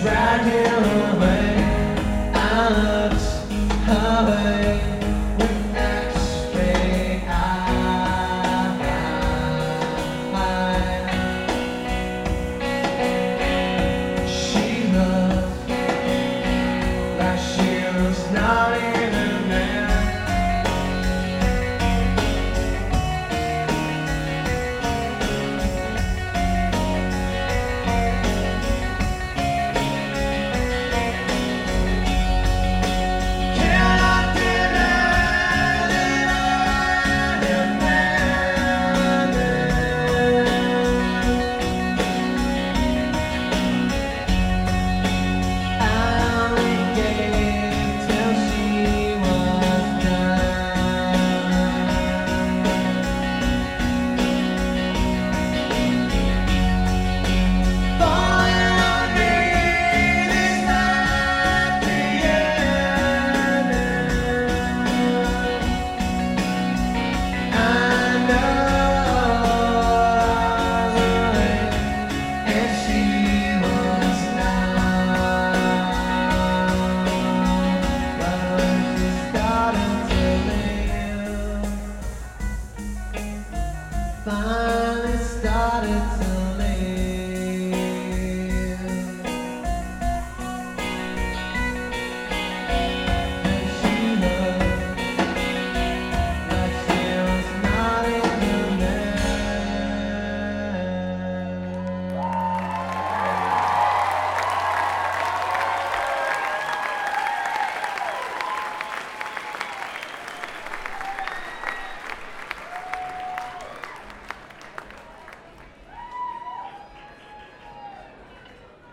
drag him away. I love finally started